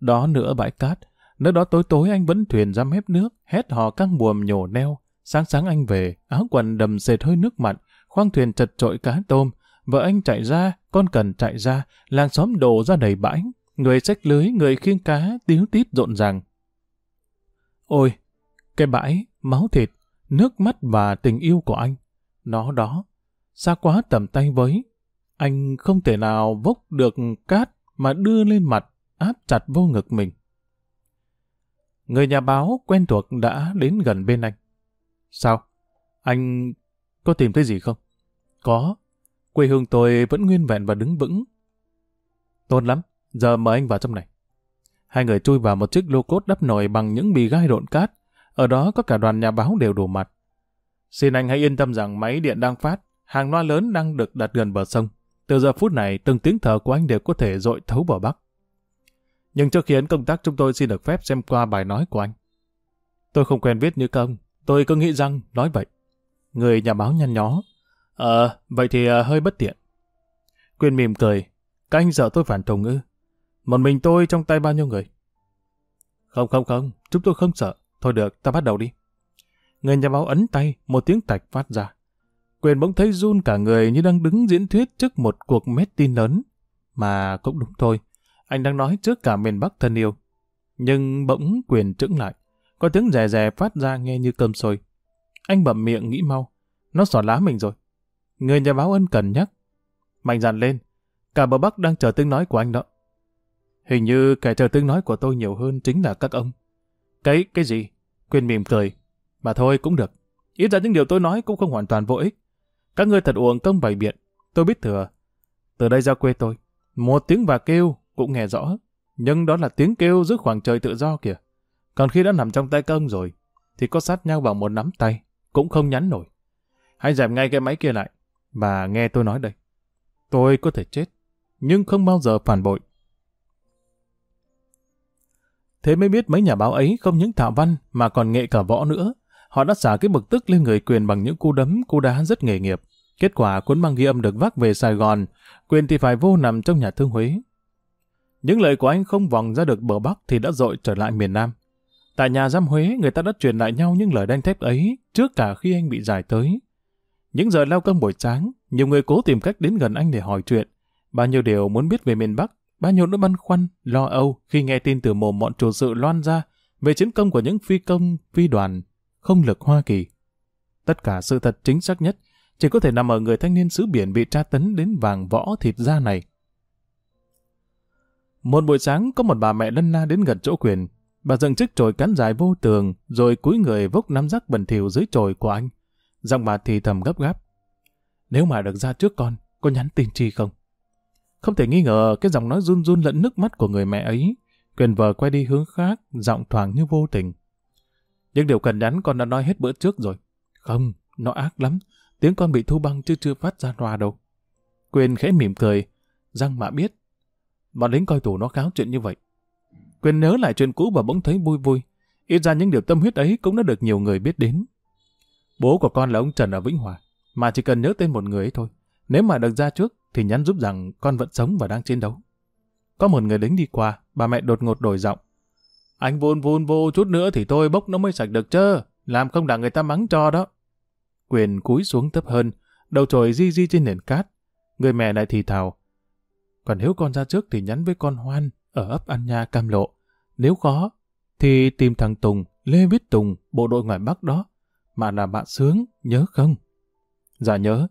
Đó nữa bãi cát, nơi đó tối tối anh vẫn thuyền ra mép nước, hét hò căng buồm nhổ neo. Sáng sáng anh về, áo quần đầm sệt hơi nước mặn, khoang thuyền chật trội cá tôm. Vợ anh chạy ra, con cần chạy ra, làng xóm đổ ra đầy bãi, người xách lưới, người khiêng cá, tiếng tít rộn ràng. Ôi, cái bãi, máu thịt, nước mắt và tình yêu của anh, nó đó, xa quá tầm tay với. Anh không thể nào vốc được cát mà đưa lên mặt, áp chặt vô ngực mình. Người nhà báo quen thuộc đã đến gần bên anh. Sao? Anh có tìm thấy gì không? Có. Quê hương tôi vẫn nguyên vẹn và đứng vững. Tốt lắm. Giờ mời anh vào trong này. Hai người chui vào một chiếc lô cốt đắp nồi bằng những bì gai độn cát. Ở đó có cả đoàn nhà báo đều đổ mặt. Xin anh hãy yên tâm rằng máy điện đang phát, hàng loa lớn đang được đặt gần bờ sông. Từ giờ phút này, từng tiếng thở của anh đều có thể dội thấu bờ Bắc. Nhưng trước khi ấn công tác chúng tôi xin được phép xem qua bài nói của anh. Tôi không quen viết như công, tôi cứ nghĩ rằng nói vậy. Người nhà báo nhăn nhó. Ờ, vậy thì uh, hơi bất tiện. Quyên mỉm cười. Các anh sợ tôi phản thùng ư? Một mình tôi trong tay bao nhiêu người? Không không không, chúng tôi không sợ. Thôi được, ta bắt đầu đi. Người nhà báo ấn tay, một tiếng tạch phát ra. Quyền bỗng thấy run cả người như đang đứng diễn thuyết trước một cuộc tin lớn. Mà cũng đúng thôi, anh đang nói trước cả miền Bắc thân yêu. Nhưng bỗng quyền trững lại, có tiếng rè rè phát ra nghe như cơm sôi. Anh bậm miệng nghĩ mau, nó xỏ lá mình rồi. Người nhà báo ân cần nhắc. Mạnh dạn lên, cả bờ Bắc đang chờ tiếng nói của anh đó. Hình như kẻ chờ tiếng nói của tôi nhiều hơn chính là các ông. Cái, cái gì? Quyên mỉm cười. Mà thôi cũng được. Ít ra những điều tôi nói cũng không hoàn toàn vô ích. Các ngươi thật uổng công bày biện. Tôi biết thừa. Từ đây ra quê tôi. Một tiếng và kêu cũng nghe rõ. Nhưng đó là tiếng kêu giữa khoảng trời tự do kìa. Còn khi đã nằm trong tay công rồi, thì có sát nhau vào một nắm tay, cũng không nhắn nổi. Hãy dẹp ngay cái máy kia lại, bà nghe tôi nói đây. Tôi có thể chết, nhưng không bao giờ phản bội. Thế mới biết mấy nhà báo ấy không những thạo văn mà còn nghệ cả võ nữa. Họ đã xả cái bực tức lên người quyền bằng những cú đấm, cú đá rất nghề nghiệp. Kết quả cuốn băng ghi âm được vác về Sài Gòn, quyền thì phải vô nằm trong nhà thương Huế. Những lời của anh không vòng ra được bờ Bắc thì đã dội trở lại miền Nam. Tại nhà giam Huế, người ta đã truyền lại nhau những lời đanh thép ấy trước cả khi anh bị giải tới. Những giờ lao công buổi sáng, nhiều người cố tìm cách đến gần anh để hỏi chuyện. Bao nhiêu điều muốn biết về miền Bắc, bao nhiêu nỗi băn khoăn, lo âu khi nghe tin từ mồm bọn chủ sự loan ra về chiến công của những phi công, phi đoàn, không lực Hoa Kỳ. Tất cả sự thật chính xác nhất chỉ có thể nằm ở người thanh niên xứ biển bị tra tấn đến vàng võ thịt da này. Một buổi sáng có một bà mẹ lân la đến gần chỗ quyền. Bà dựng chiếc chổi cắn dài vô tường rồi cúi người vốc nắm rắc bẩn thỉu dưới chổi của anh. Giọng bà thì thầm gấp gáp. Nếu mà được ra trước con, có nhắn tin chi không? Không thể nghi ngờ cái giọng nói run run lẫn nước mắt của người mẹ ấy. Quyền vợ quay đi hướng khác, giọng thoảng như vô tình. Nhưng điều cần nhắn con đã nói hết bữa trước rồi. Không, nó ác lắm. Tiếng con bị thu băng chứ chưa phát ra loa đâu. Quyền khẽ mỉm cười. Răng mạ biết. Bọn lính coi tù nó kháo chuyện như vậy. Quyền nhớ lại chuyện cũ và bỗng thấy vui vui. Ít ra những điều tâm huyết ấy cũng đã được nhiều người biết đến. Bố của con là ông Trần ở Vĩnh Hòa. Mà chỉ cần nhớ tên một người ấy thôi. Nếu mà được ra trước thì nhắn giúp rằng con vẫn sống và đang chiến đấu. Có một người lính đi qua, bà mẹ đột ngột đổi giọng. Anh vun vun vô chút nữa thì tôi bốc nó mới sạch được chứ. Làm không đặng người ta mắng cho đó. Quyền cúi xuống thấp hơn, đầu trồi di di trên nền cát. Người mẹ lại thì thào. Còn nếu con ra trước thì nhắn với con Hoan ở ấp An Nha Cam Lộ. Nếu khó, thì tìm thằng Tùng, Lê Viết Tùng, bộ đội ngoài Bắc đó. Mà là bạn Sướng, nhớ không? Dạ nhớ,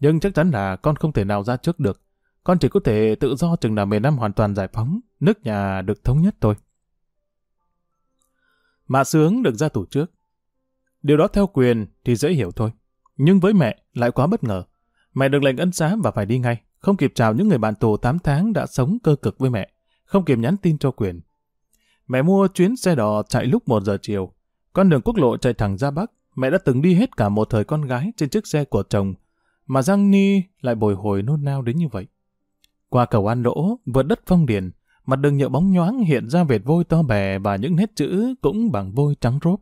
nhưng chắc chắn là con không thể nào ra trước được. Con chỉ có thể tự do chừng nào miền Nam hoàn toàn giải phóng, nước nhà được thống nhất thôi. Mạ Sướng được ra tù trước. Điều đó theo quyền thì dễ hiểu thôi. Nhưng với mẹ lại quá bất ngờ. Mẹ được lệnh ân xá và phải đi ngay. Không kịp chào những người bạn tù 8 tháng đã sống cơ cực với mẹ. Không kịp nhắn tin cho quyền. Mẹ mua chuyến xe đò chạy lúc 1 giờ chiều. Con đường quốc lộ chạy thẳng ra Bắc. Mẹ đã từng đi hết cả một thời con gái trên chiếc xe của chồng. Mà Giang Ni lại bồi hồi nôn nao đến như vậy. Qua cầu An Lỗ, vượt đất phong điền, mặt đường nhựa bóng nhoáng hiện ra vệt vôi to bè và những nét chữ cũng bằng vôi trắng rốp.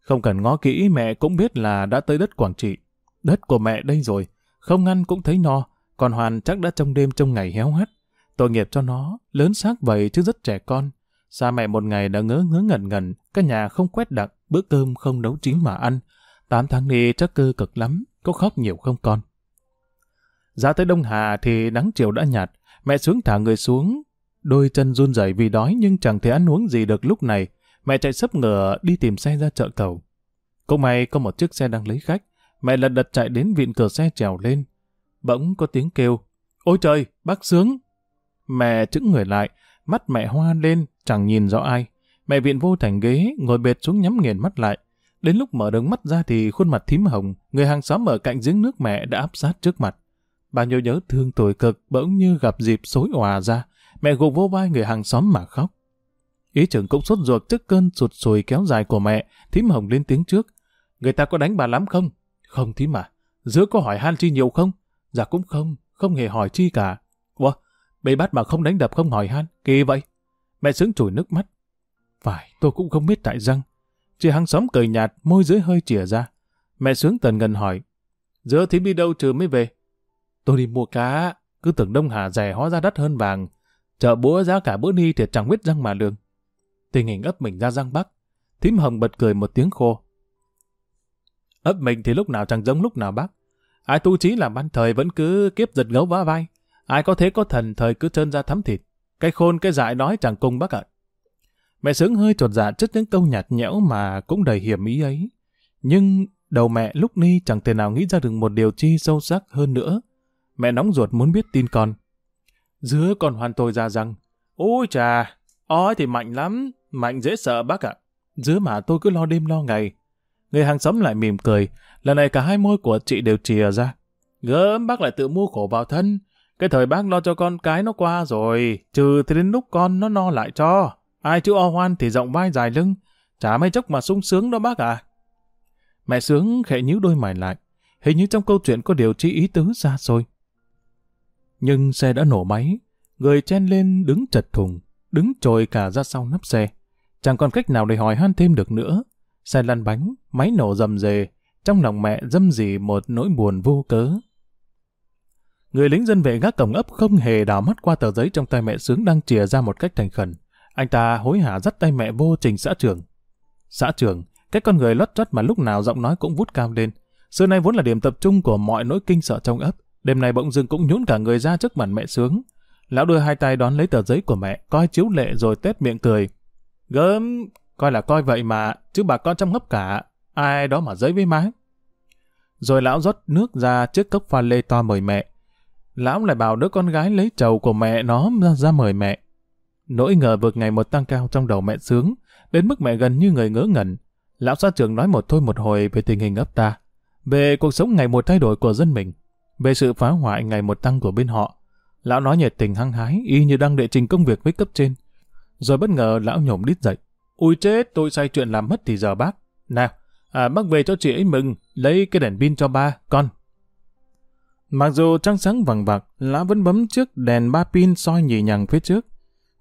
Không cần ngó kỹ mẹ cũng biết là đã tới đất Quảng Trị. Đất của mẹ đây rồi, không ăn cũng thấy no, còn Hoàn chắc đã trong đêm trong ngày héo hắt. Tội nghiệp cho nó, lớn xác vậy chứ rất trẻ con. Xa mẹ một ngày đã ngớ ngớ ngẩn ngẩn, cái nhà không quét đặng, bữa cơm không nấu chín mà ăn. Tám tháng đi chắc cơ cực lắm, có khóc nhiều không con. Ra tới Đông Hà thì nắng chiều đã nhạt, mẹ xuống thả người xuống. Đôi chân run rẩy vì đói nhưng chẳng thể ăn uống gì được lúc này. Mẹ chạy sấp ngựa đi tìm xe ra chợ cầu. Cũng may có một chiếc xe đang lấy khách. Mẹ lật đật chạy đến vịn cửa xe trèo lên. Bỗng có tiếng kêu. Ôi trời, bác sướng. Mẹ chững người lại, mắt mẹ hoa lên, chẳng nhìn rõ ai. Mẹ viện vô thành ghế, ngồi bệt xuống nhắm nghiền mắt lại. Đến lúc mở đường mắt ra thì khuôn mặt thím hồng, người hàng xóm ở cạnh giếng nước mẹ đã áp sát trước mặt. bà nhớ nhớ thương tuổi cực bỗng như gặp dịp xối òa ra, mẹ gục vô vai người hàng xóm mà khóc. Ý trưởng cũng sốt ruột trước cơn sụt sùi kéo dài của mẹ, thím hồng lên tiếng trước. Người ta có đánh bà lắm không? Không thím à, giữa có hỏi han chi nhiều không? Dạ cũng không, không hề hỏi chi cả. Ủa, bị bắt mà không đánh đập không hỏi han, kỳ vậy. Mẹ sướng chùi nước mắt. Phải, tôi cũng không biết tại răng. Chị hàng xóm cười nhạt, môi dưới hơi chìa ra. Mẹ sướng tần ngần hỏi. Giữa thím đi đâu trừ mới về? Tôi đi mua cá, cứ tưởng Đông Hà rẻ hóa ra đắt hơn vàng. Chợ búa giá cả bữa ni thì chẳng biết răng mà lương. Tình hình ấp mình ra răng bắc. Thím hồng bật cười một tiếng khô. Ấp mình thì lúc nào chẳng giống lúc nào bác. Ai tu trí làm ban thời vẫn cứ kiếp giật gấu vá vai. Ai có thế có thần thời cứ trơn ra thắm thịt. Cái khôn cái dại nói chẳng cùng bác ạ. Mẹ sướng hơi trột dạ trước những câu nhạt nhẽo mà cũng đầy hiểm ý ấy. Nhưng đầu mẹ lúc ni chẳng thể nào nghĩ ra được một điều chi sâu sắc hơn nữa. Mẹ nóng ruột muốn biết tin con. Dứa còn hoàn tôi ra rằng, ôi chà, ói thì mạnh lắm, mạnh dễ sợ bác ạ. Dứa mà tôi cứ lo đêm lo ngày. Người hàng xóm lại mỉm cười, lần này cả hai môi của chị đều chìa ra. Gớm bác lại tự mua khổ vào thân, cái thời bác lo cho con cái nó qua rồi, trừ thì đến lúc con nó no lại cho. Ai chữ o hoan thì rộng vai dài lưng, chả mấy chốc mà sung sướng đó bác à. Mẹ sướng khẽ nhíu đôi mày lại, hình như trong câu chuyện có điều chi ý tứ xa xôi. Nhưng xe đã nổ máy, người chen lên đứng chật thùng, đứng trồi cả ra sau nắp xe. Chẳng còn cách nào để hỏi han thêm được nữa. Xe lăn bánh, máy nổ rầm rề, trong lòng mẹ dâm dì một nỗi buồn vô cớ. Người lính dân vệ gác cổng ấp không hề đảo mắt qua tờ giấy trong tay mẹ sướng đang chìa ra một cách thành khẩn. Anh ta hối hả dắt tay mẹ vô trình xã trường. Xã trường, cái con người lót chót mà lúc nào giọng nói cũng vút cao lên. Xưa nay vốn là điểm tập trung của mọi nỗi kinh sợ trong ấp. Đêm nay bỗng dưng cũng nhún cả người ra trước mặt mẹ sướng. Lão đưa hai tay đón lấy tờ giấy của mẹ, coi chiếu lệ rồi tét miệng cười. Gớm, coi là coi vậy mà, chứ bà con trong hấp cả, ai đó mà giấy với má. Rồi lão rót nước ra trước cốc pha lê to mời mẹ. Lão lại bảo đứa con gái lấy chầu của mẹ nó ra, ra mời mẹ. Nỗi ngờ vực ngày một tăng cao trong đầu mẹ sướng, đến mức mẹ gần như người ngớ ngẩn. Lão xã trưởng nói một thôi một hồi về tình hình ấp ta, về cuộc sống ngày một thay đổi của dân mình về sự phá hoại ngày một tăng của bên họ. Lão nói nhiệt tình hăng hái, y như đang đệ trình công việc với cấp trên. Rồi bất ngờ lão nhổm đít dậy. Ui chết, tôi say chuyện làm mất thì giờ bác. Nào, à, bác về cho chị ấy mừng, lấy cái đèn pin cho ba, con. Mặc dù trăng sáng vàng vặc, lá vẫn bấm trước đèn ba pin soi nhì nhằng phía trước.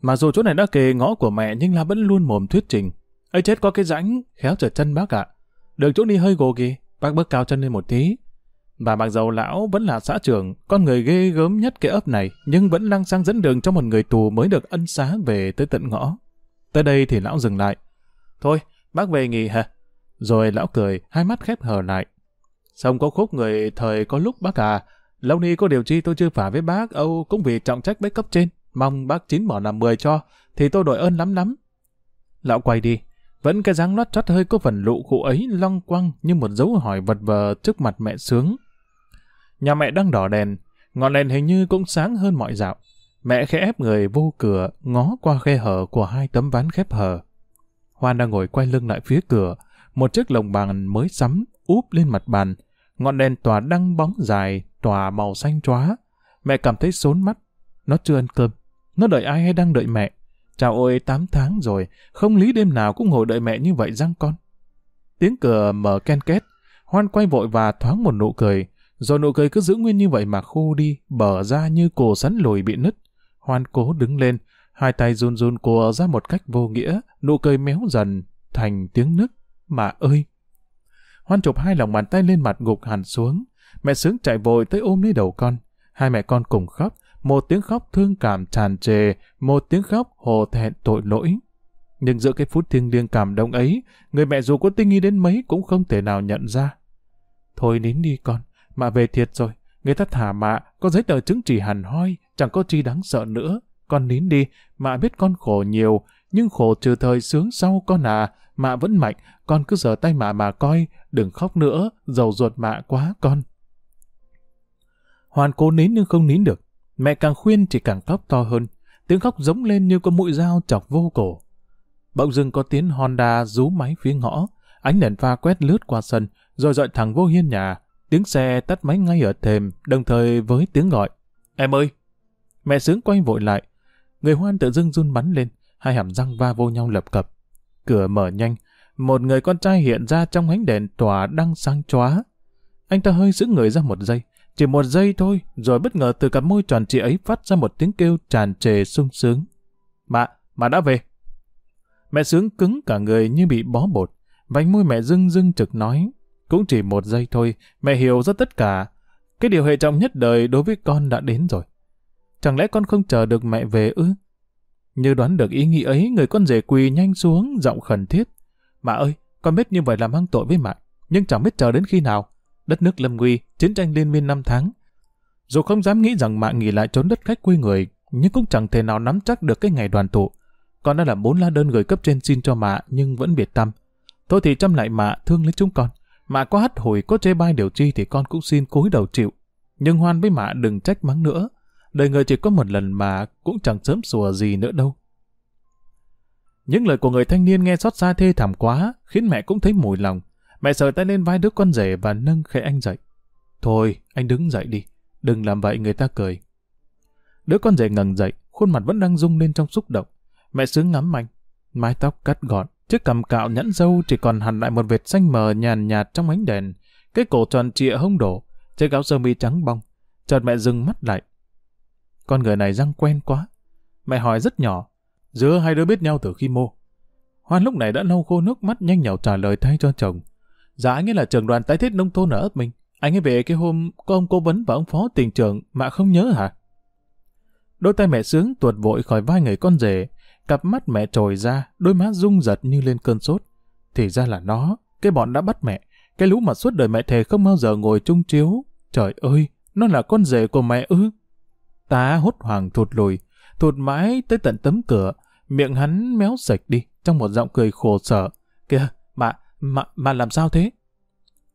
Mặc dù chỗ này đã kề ngõ của mẹ nhưng lá vẫn luôn mồm thuyết trình. ấy chết có cái rãnh, khéo trở chân bác ạ. Được chỗ đi hơi gồ kì, bác bước cao chân lên một tí, bà mặc dầu lão vẫn là xã trưởng, con người ghê gớm nhất cái ấp này, nhưng vẫn lăng sang dẫn đường cho một người tù mới được ân xá về tới tận ngõ. Tới đây thì lão dừng lại. Thôi, bác về nghỉ hả? Rồi lão cười, hai mắt khép hờ lại. Xong có khúc người thời có lúc bác à, lâu nay có điều chi tôi chưa phả với bác, Âu cũng vì trọng trách với cấp trên. Mong bác chín bỏ làm mười cho, thì tôi đội ơn lắm lắm. Lão quay đi, vẫn cái dáng lót chót hơi có phần lụ cụ ấy long quăng như một dấu hỏi vật vờ trước mặt mẹ sướng. Nhà mẹ đang đỏ đèn, ngọn đèn hình như cũng sáng hơn mọi dạo. Mẹ khẽ ép người vô cửa, ngó qua khe hở của hai tấm ván khép hờ. Hoan đang ngồi quay lưng lại phía cửa, một chiếc lồng bàn mới sắm, úp lên mặt bàn. Ngọn đèn tỏa đăng bóng dài, tỏa màu xanh chóa. Mẹ cảm thấy sốn mắt. Nó chưa ăn cơm. Nó đợi ai hay đang đợi mẹ? Chào ôi, 8 tháng rồi, không lý đêm nào cũng ngồi đợi mẹ như vậy răng con. Tiếng cửa mở ken két, Hoan quay vội và thoáng một nụ cười, rồi nụ cười cứ giữ nguyên như vậy mà khô đi, bở ra như cổ sắn lùi bị nứt. Hoan cố đứng lên, hai tay run run cùa ra một cách vô nghĩa, nụ cười méo dần, thành tiếng nức. Mà ơi! Hoan chụp hai lòng bàn tay lên mặt gục hẳn xuống. Mẹ sướng chạy vội tới ôm lấy đầu con. Hai mẹ con cùng khóc, một tiếng khóc thương cảm tràn trề, một tiếng khóc hồ thẹn tội lỗi. Nhưng giữa cái phút thiêng liêng cảm động ấy, người mẹ dù có tinh nghi đến mấy cũng không thể nào nhận ra. Thôi nín đi con, mạ về thiệt rồi. Người ta thả mạ, có giấy tờ chứng chỉ hẳn hoi, chẳng có chi đáng sợ nữa. Con nín đi, mạ biết con khổ nhiều, nhưng khổ trừ thời sướng sau con à, mạ vẫn mạnh, con cứ giở tay mạ mà coi, đừng khóc nữa, dầu ruột mạ quá con. Hoàn cố nín nhưng không nín được, mẹ càng khuyên chỉ càng khóc to hơn, tiếng khóc giống lên như có mũi dao chọc vô cổ. Bỗng dưng có tiếng Honda rú máy phía ngõ, ánh đèn pha quét lướt qua sân, rồi dọi thẳng vô hiên nhà, tiếng xe tắt máy ngay ở thềm, đồng thời với tiếng gọi. Em ơi! Mẹ sướng quay vội lại, người hoan tự dưng run bắn lên, hai hàm răng va vô nhau lập cập. Cửa mở nhanh, một người con trai hiện ra trong ánh đèn tỏa đang sáng chóa. Anh ta hơi giữ người ra một giây, chỉ một giây thôi, rồi bất ngờ từ cặp môi tròn trịa ấy phát ra một tiếng kêu tràn trề sung sướng. Mạ, mạ đã về. Mẹ sướng cứng cả người như bị bó bột, vành môi mẹ rưng rưng trực nói. Cũng chỉ một giây thôi, mẹ hiểu ra tất cả. Cái điều hệ trọng nhất đời đối với con đã đến rồi. Chẳng lẽ con không chờ được mẹ về ư? Như đoán được ý nghĩ ấy, người con rể quỳ nhanh xuống, giọng khẩn thiết. Mạ ơi, con biết như vậy là mang tội với mẹ, nhưng chẳng biết chờ đến khi nào. Đất nước lâm nguy, chiến tranh liên miên năm tháng. Dù không dám nghĩ rằng mạ nghỉ lại trốn đất khách quê người, nhưng cũng chẳng thể nào nắm chắc được cái ngày đoàn tụ. Con đã làm bốn lá đơn gửi cấp trên xin cho mạ, nhưng vẫn biệt tâm. Thôi thì chăm lại mạ, thương lấy chúng con. Mạ có hắt hồi, có chê bai điều chi thì con cũng xin cúi đầu chịu. Nhưng hoan với mạ đừng trách mắng nữa. Đời người chỉ có một lần mà cũng chẳng sớm sùa gì nữa đâu. Những lời của người thanh niên nghe xót xa thê thảm quá, khiến mẹ cũng thấy mùi lòng. Mẹ sờ tay lên vai đứa con rể và nâng khẽ anh dậy. Thôi, anh đứng dậy đi. Đừng làm vậy người ta cười. Đứa con rể ngẩng dậy, khuôn mặt vẫn đang rung lên trong xúc động. Mẹ sướng ngắm anh. Mái tóc cắt gọn, chiếc cằm cạo nhẫn dâu chỉ còn hằn lại một vệt xanh mờ nhàn nhạt trong ánh đèn. Cái cổ tròn trịa hông đổ, chiếc áo sơ mi trắng bong. Chợt mẹ dừng mắt lại. Con người này răng quen quá. Mẹ hỏi rất nhỏ. Giữa hai đứa biết nhau từ khi mô. Hoan lúc này đã lau khô nước mắt nhanh nhảu trả lời thay cho chồng. Dạ anh ấy là trưởng đoàn tái thiết nông thôn ở ấp mình. Anh ấy về cái hôm có ông cố vấn và ông phó tỉnh trưởng mà không nhớ hả? Đôi tay mẹ sướng tuột vội khỏi vai người con rể. Cặp mắt mẹ trồi ra, đôi má rung giật như lên cơn sốt. Thì ra là nó, cái bọn đã bắt mẹ. Cái lũ mà suốt đời mẹ thề không bao giờ ngồi chung chiếu. Trời ơi, nó là con rể của mẹ ư. Tá hốt hoảng thụt lùi, thụt mãi tới tận tấm cửa, miệng hắn méo sạch đi trong một giọng cười khổ sở. Kìa, mà, mà, mà làm sao thế?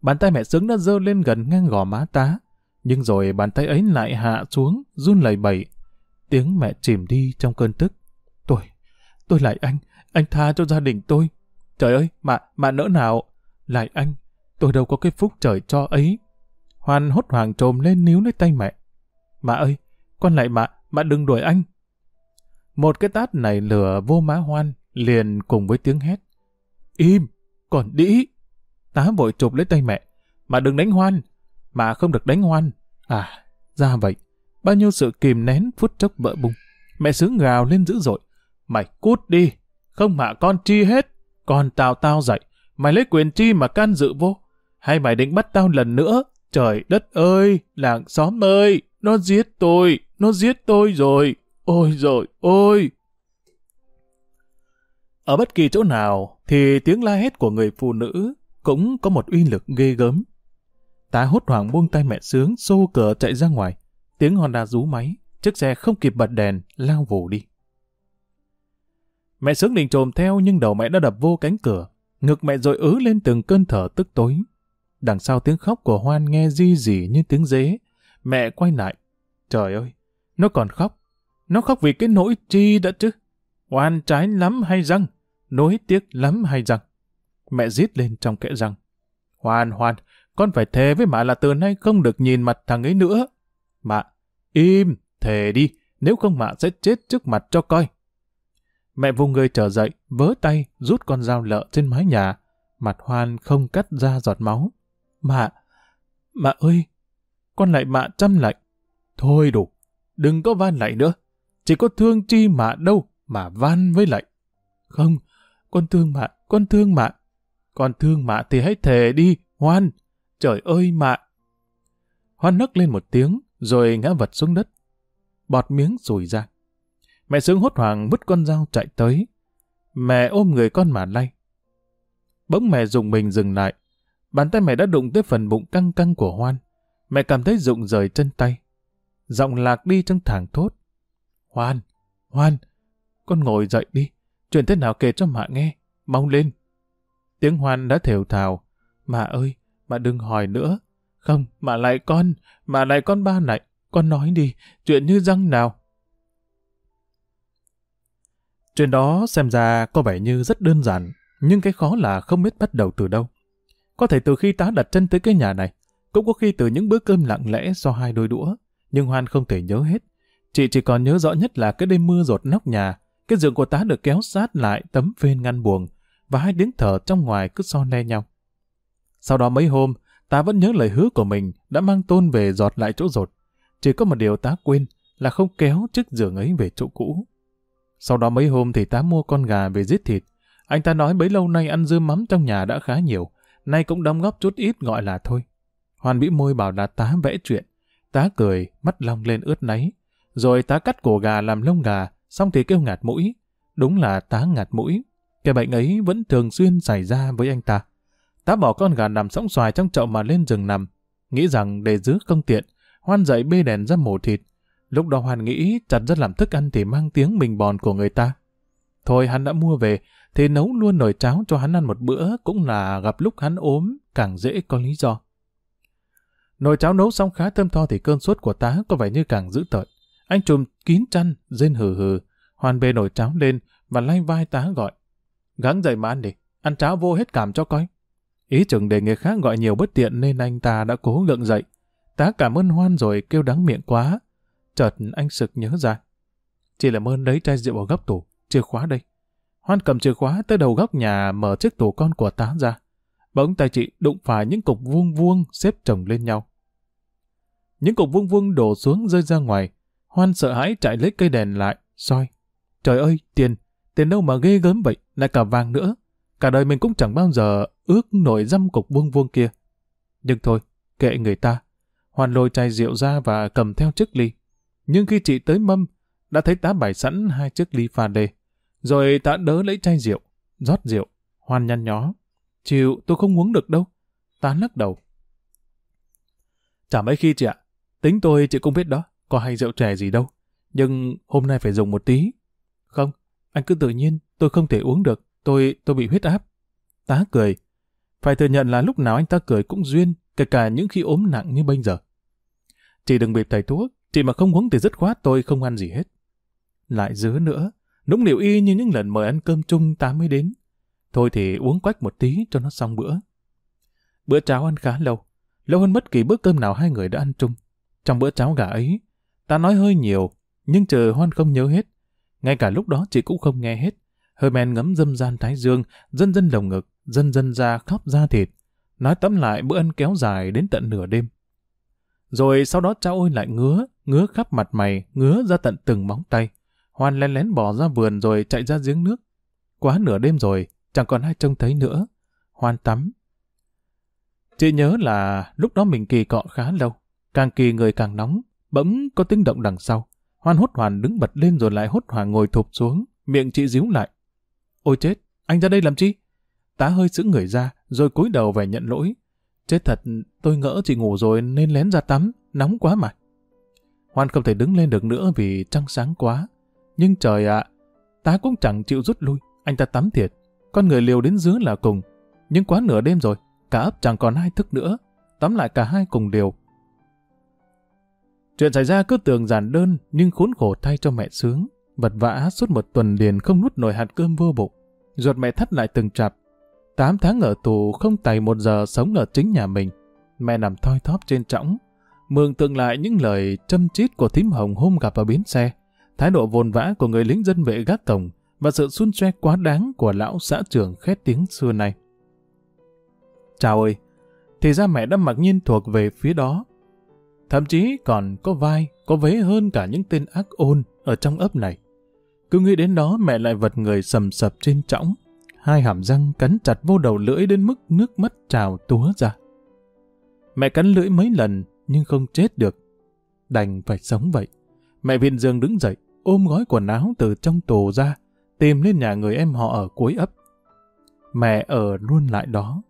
Bàn tay mẹ sướng đã dơ lên gần ngang gò má tá, nhưng rồi bàn tay ấy lại hạ xuống, run lẩy bẩy. Tiếng mẹ chìm đi trong cơn tức. Tôi, tôi lại anh, anh tha cho gia đình tôi. Trời ơi, mà, mà nỡ nào? Lại anh, tôi đâu có cái phúc trời cho ấy. Hoan hốt hoảng trồm lên níu lấy tay mẹ. Mà ơi, con lại mà, mạ đừng đuổi anh. Một cái tát này lửa vô má hoan, liền cùng với tiếng hét. Im, còn đĩ. Tá vội chụp lấy tay mẹ. Mà đừng đánh hoan, mà không được đánh hoan. À, ra vậy. Bao nhiêu sự kìm nén phút chốc vỡ bung. Mẹ sướng gào lên dữ dội. Mày cút đi, không hạ con chi hết. Còn tao tao dậy, mày lấy quyền chi mà can dự vô. Hay mày định bắt tao lần nữa? Trời đất ơi, làng xóm ơi, nó giết tôi, nó giết tôi rồi. Ôi rồi ôi! Ở bất kỳ chỗ nào thì tiếng la hét của người phụ nữ cũng có một uy lực ghê gớm. Tá hốt hoảng buông tay mẹ sướng, xô cửa chạy ra ngoài. Tiếng Honda rú máy, chiếc xe không kịp bật đèn, lao vù đi. Mẹ sướng định trồm theo nhưng đầu mẹ đã đập vô cánh cửa. Ngực mẹ rồi ứ lên từng cơn thở tức tối. Đằng sau tiếng khóc của Hoan nghe di dỉ như tiếng dế. Mẹ quay lại. Trời ơi, nó còn khóc. Nó khóc vì cái nỗi chi đã chứ. Oan trái lắm hay răng? Nối tiếc lắm hay răng? Mẹ rít lên trong kẽ răng. Hoan, Hoan, con phải thề với mạ là từ nay không được nhìn mặt thằng ấy nữa. Mạ, im, thề đi, nếu không mạ sẽ chết trước mặt cho coi. Mẹ vùng người trở dậy, vớ tay, rút con dao lợ trên mái nhà. Mặt hoan không cắt ra giọt máu. Mạ, mạ ơi, con lại mạ chăm lạnh. Thôi đủ, đừng có van lại nữa. Chỉ có thương chi mạ đâu mà van với lại, Không, con thương mạ, con thương mạ. Con thương mạ thì hãy thề đi, hoan. Trời ơi mạ! Hoan nấc lên một tiếng, rồi ngã vật xuống đất. Bọt miếng rùi ra. Mẹ sướng hốt hoảng vứt con dao chạy tới. Mẹ ôm người con mà lay. Bỗng mẹ dùng mình dừng lại. Bàn tay mẹ đã đụng tới phần bụng căng căng của Hoan. Mẹ cảm thấy rụng rời chân tay. Giọng lạc đi trong thẳng thốt. Hoan, Hoan, con ngồi dậy đi. Chuyện thế nào kể cho mạ nghe. Mong lên. Tiếng Hoan đã thều thào. Mạ ơi, mạ đừng hỏi nữa. Không, mạ lại con, mạ lại con ba lại. Con nói đi, chuyện như răng nào. Chuyện đó xem ra có vẻ như rất đơn giản, nhưng cái khó là không biết bắt đầu từ đâu. Có thể từ khi tá đặt chân tới cái nhà này, cũng có khi từ những bữa cơm lặng lẽ do hai đôi đũa, nhưng Hoan không thể nhớ hết. Chị chỉ còn nhớ rõ nhất là cái đêm mưa rột nóc nhà, cái giường của tá được kéo sát lại tấm phên ngăn buồng, và hai tiếng thở trong ngoài cứ so le nhau. Sau đó mấy hôm, tá vẫn nhớ lời hứa của mình đã mang tôn về giọt lại chỗ rột. Chỉ có một điều tá quên là không kéo chiếc giường ấy về chỗ cũ. Sau đó mấy hôm thì tá mua con gà về giết thịt. Anh ta nói bấy lâu nay ăn dưa mắm trong nhà đã khá nhiều, nay cũng đóng góp chút ít gọi là thôi. Hoàn bị môi bảo là tá vẽ chuyện. Tá cười, mắt long lên ướt náy. Rồi tá cắt cổ gà làm lông gà, xong thì kêu ngạt mũi. Đúng là tá ngạt mũi. Cái bệnh ấy vẫn thường xuyên xảy ra với anh ta. Tá bỏ con gà nằm sóng xoài trong chậu mà lên rừng nằm. Nghĩ rằng để giữ công tiện, Hoan dậy bê đèn ra mổ thịt. Lúc đó Hoan nghĩ chặt rất làm thức ăn thì mang tiếng mình bòn của người ta. Thôi hắn đã mua về, thì nấu luôn nồi cháo cho hắn ăn một bữa cũng là gặp lúc hắn ốm, càng dễ có lý do. Nồi cháo nấu xong khá thơm tho thì cơn sốt của tá có vẻ như càng dữ tợn. Anh trùm kín chăn, rên hừ hừ, Hoan bê nồi cháo lên và lay vai tá gọi. Gắng dậy mà ăn đi, ăn cháo vô hết cảm cho coi. Ý chừng để người khác gọi nhiều bất tiện nên anh ta đã cố gượng dậy. Tá cảm ơn Hoan rồi kêu đắng miệng quá. Chợt anh sực nhớ ra. Chỉ làm ơn lấy chai rượu ở góc tủ, chìa khóa đây. Hoan cầm chìa khóa tới đầu góc nhà mở chiếc tủ con của tá ra. Bỗng tay chị đụng phải những cục vuông vuông xếp chồng lên nhau. Những cục vuông vuông đổ xuống rơi ra ngoài. Hoan sợ hãi chạy lấy cây đèn lại, soi. Trời ơi, tiền, tiền đâu mà ghê gớm vậy, lại cả vàng nữa. Cả đời mình cũng chẳng bao giờ ước nổi dăm cục vuông vuông kia. Nhưng thôi, kệ người ta. Hoàn lôi chai rượu ra và cầm theo chiếc ly. Nhưng khi chị tới mâm, đã thấy tá bày sẵn hai chiếc ly pha lê. Rồi tá đỡ lấy chai rượu, rót rượu. Hoan nhăn nhó. Chịu, tôi không uống được đâu. Tá lắc đầu. Chả mấy khi chị ạ. Tính tôi chị cũng biết đó, có hay rượu trẻ gì đâu. Nhưng hôm nay phải dùng một tí. Không, anh cứ tự nhiên, tôi không thể uống được. Tôi, tôi bị huyết áp. Tá cười. Phải thừa nhận là lúc nào anh ta cười cũng duyên, kể cả những khi ốm nặng như bây giờ. Chị đừng bịp thầy thuốc, chị mà không uống thì dứt khoát tôi không ăn gì hết. Lại dứa nữa, nũng nịu y như những lần mời ăn cơm chung ta mới đến. Thôi thì uống quách một tí cho nó xong bữa. Bữa cháo ăn khá lâu, lâu hơn bất kỳ bữa cơm nào hai người đã ăn chung. Trong bữa cháo gà ấy, ta nói hơi nhiều, nhưng chờ Hoan không nhớ hết. Ngay cả lúc đó chị cũng không nghe hết. Hơi men ngấm dâm gian thái dương, dân dân lồng ngực, dân dân ra khóc da thịt. Nói tóm lại bữa ăn kéo dài đến tận nửa đêm. Rồi sau đó cháu ôi lại ngứa, ngứa khắp mặt mày, ngứa ra tận từng móng tay. Hoan lén lén bỏ ra vườn rồi chạy ra giếng nước. Quá nửa đêm rồi, chẳng còn ai trông thấy nữa. Hoan tắm. Chị nhớ là lúc đó mình kỳ cọ khá lâu. Càng kỳ người càng nóng, bỗng có tiếng động đằng sau. Hoan hốt hoàn đứng bật lên rồi lại hốt hoảng ngồi thụp xuống, miệng chị díu lại. Ôi chết, anh ra đây làm chi? Tá hơi sững người ra, rồi cúi đầu về nhận lỗi. Chết thật, tôi ngỡ chị ngủ rồi nên lén ra tắm, nóng quá mà. Hoan không thể đứng lên được nữa vì trăng sáng quá. Nhưng trời ạ, tá cũng chẳng chịu rút lui, anh ta tắm thiệt. Con người liều đến dưới là cùng. Nhưng quá nửa đêm rồi, cả ấp chẳng còn ai thức nữa. Tắm lại cả hai cùng liều. Chuyện xảy ra cứ tưởng giản đơn nhưng khốn khổ thay cho mẹ sướng. Vật vã suốt một tuần liền không nuốt nổi hạt cơm vô bụng. Ruột mẹ thắt lại từng chặp. Tám tháng ở tù không tày một giờ sống ở chính nhà mình. Mẹ nằm thoi thóp trên trõng. Mường tượng lại những lời châm chít của thím hồng hôm gặp ở bến xe. Thái độ vồn vã của người lính dân vệ gác cổng và sự xun xoe quá đáng của lão xã trưởng khét tiếng xưa này. Chào ơi! Thì ra mẹ đã mặc nhiên thuộc về phía đó. Thậm chí còn có vai, có vế hơn cả những tên ác ôn ở trong ấp này. Cứ nghĩ đến đó mẹ lại vật người sầm sập trên trõng, hai hàm răng cắn chặt vô đầu lưỡi đến mức nước mắt trào túa ra. Mẹ cắn lưỡi mấy lần nhưng không chết được. Đành phải sống vậy. Mẹ viện dương đứng dậy, ôm gói quần áo từ trong tù ra, tìm lên nhà người em họ ở cuối ấp. Mẹ ở luôn lại đó.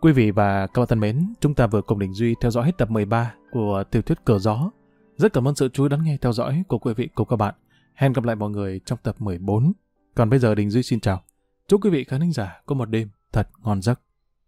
Quý vị và các bạn thân mến, chúng ta vừa cùng Đình Duy theo dõi hết tập 13 của tiểu thuyết Cờ Gió. Rất cảm ơn sự chú ý đón nghe theo dõi của quý vị cùng các bạn. Hẹn gặp lại mọi người trong tập 14. Còn bây giờ Đình Duy xin chào. Chúc quý vị khán giả có một đêm thật ngon giấc.